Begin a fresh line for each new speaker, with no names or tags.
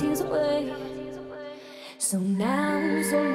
chiều giúp ơi. Dòng nắng dòng